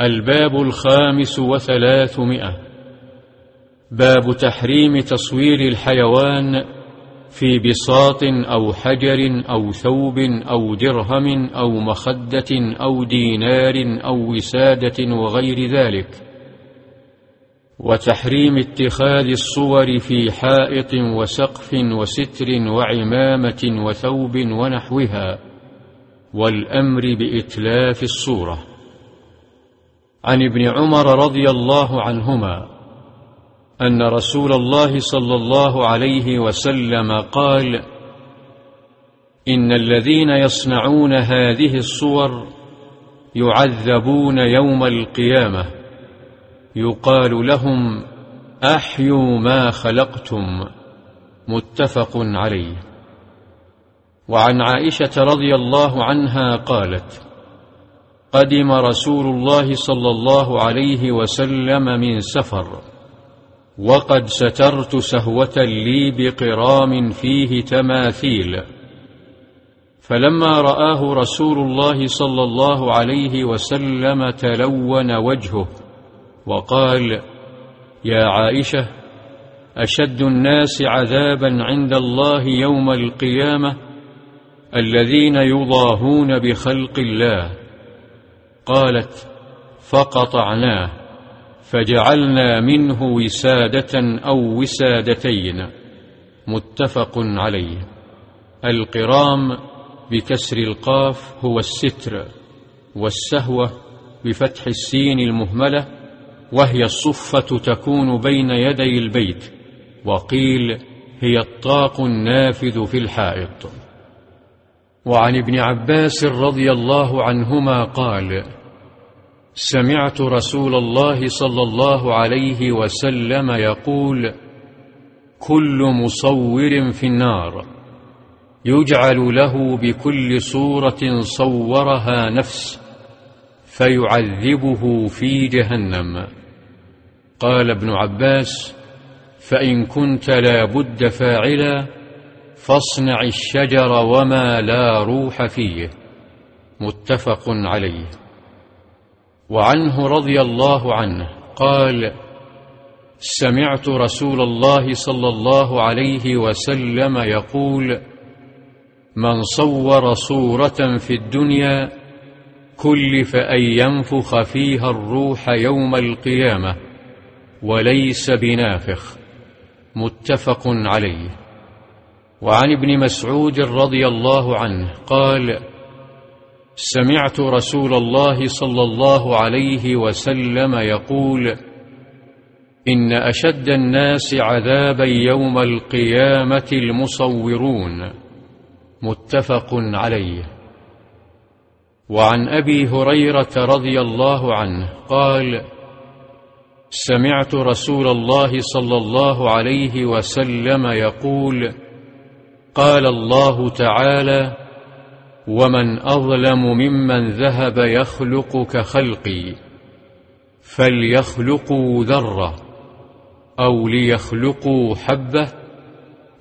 الباب الخامس وثلاثمائة. باب تحريم تصوير الحيوان في بساط أو حجر أو ثوب أو درهم أو مخدة أو دينار أو وسادة وغير ذلك. وتحريم اتخاذ الصور في حائط وسقف وستر وعمامة وثوب ونحوها والأمر بإتلاف الصورة. عن ابن عمر رضي الله عنهما أن رسول الله صلى الله عليه وسلم قال إن الذين يصنعون هذه الصور يعذبون يوم القيامة يقال لهم أحيوا ما خلقتم متفق عليه. وعن عائشة رضي الله عنها قالت قدم رسول الله صلى الله عليه وسلم من سفر. وقد سترت سهوة لي بقرام فيه تماثيل. فلما رآه رسول الله صلى الله عليه وسلم تلون وجهه وقال يا عائشة أشد الناس عذابا عند الله يوم القيامة الذين يضاهون بخلق الله. قالت فقطعناه فجعلنا منه وسادة أو وسادتين. متفق عليه. القرام بكسر القاف هو الستر والسهوة بفتح السين المهملة وهي الصفة تكون بين يدي البيت. وقيل هي الطاق النافذ في الحائط. وعن ابن عباس رضي الله عنهما قال سمعت رسول الله صلى الله عليه وسلم يقول كل مصور في النار يجعل له بكل صورة صورها نفس فيعذبه في جهنم. قال ابن عباس فإن كنت لا بد فاعلا فاصنع الشجر وما لا روح فيه. متفق عليه. وعنه رضي الله عنه قال سمعت رسول الله صلى الله عليه وسلم يقول من صور صورة في الدنيا كلف أن ينفخ فيها الروح يوم القيامة وليس بنافخ. متفق عليه. وعن ابن مسعود رضي الله عنه قال سمعت رسول الله صلى الله عليه وسلم يقول إن أشد الناس عذابا يوم القيامة المصورون. متفق عليه. وعن أبي هريرة رضي الله عنه قال سمعت رسول الله صلى الله عليه وسلم يقول قال الله تعالى ومن أظلم ممن ذهب يخلق كخلقي فليخلقوا ذرة أو ليخلقوا حبة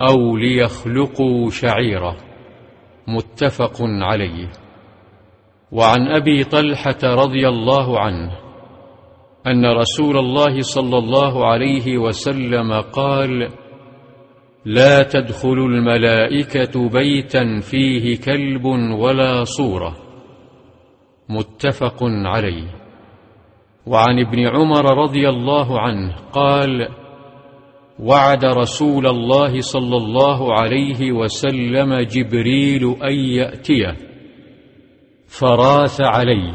أو ليخلقوا شعيرة متفق عليه. وعن أبي طلحة رضي الله عنه أن رسول الله صلى الله عليه وسلم قال لا تدخل الملائكة بيتا فيه كلب ولا صورة. متفق عليه. وعن ابن عمر رضي الله عنه قال وعد رسول الله صلى الله عليه وسلم جبريل أن يأتيه فراث عليه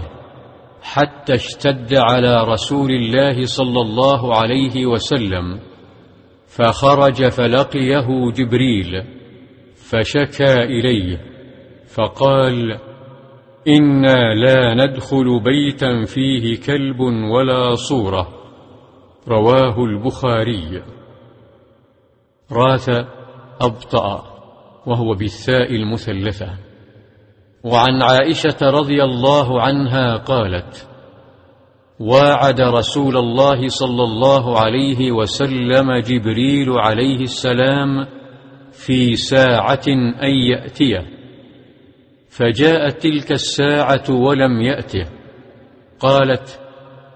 حتى اشتد على رسول الله صلى الله عليه وسلم. فخرج فلقيه جبريل فشكى إليه فقال إنا لا ندخل بيتا فيه كلب ولا صورة رواه البخاري راث أبطأ وهو بالثاء المثلثة وعن عائشة رضي الله عنها قالت واعد رسول الله صلى الله عليه وسلم جبريل عليه السلام في ساعة أن يأتيه. فجاءت تلك الساعة ولم يأته. قالت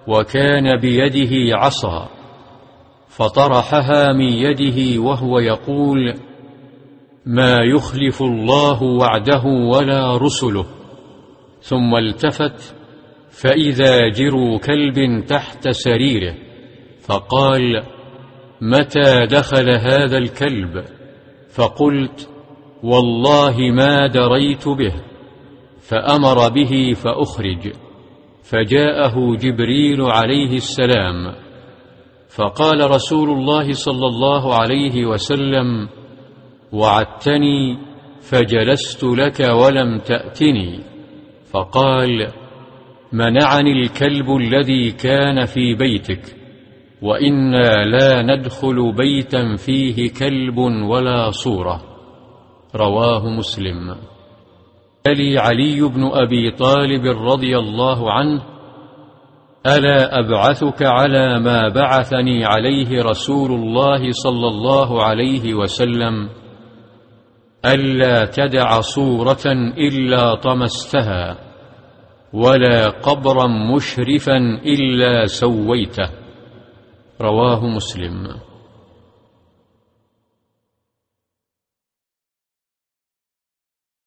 وكان بيده عصا. فطرحها من يده وهو يقول ما يخلف الله وعده ولا رسله. ثم التفت فإذا جرو كلب تحت سريره فقال متى دخل هذا الكلب؟ فقلت والله ما دريت به. فأمر به فأخرج. فجاءه جبريل عليه السلام. فقال رسول الله صلى الله عليه وسلم وعدتني فجلست لك ولم تأتني. فقال منعني الكلب الذي كان في بيتك وإنا لا ندخل بيتا فيه كلب ولا صورة. رواه مسلم. ألي علي بن أبي طالب رضي الله عنه ألا أبعثك على ما بعثني عليه رسول الله صلى الله عليه وسلم ألا تدع صورة إلا طمستها. ولا قبرا مشرفا إلا سويته. رواه مسلم.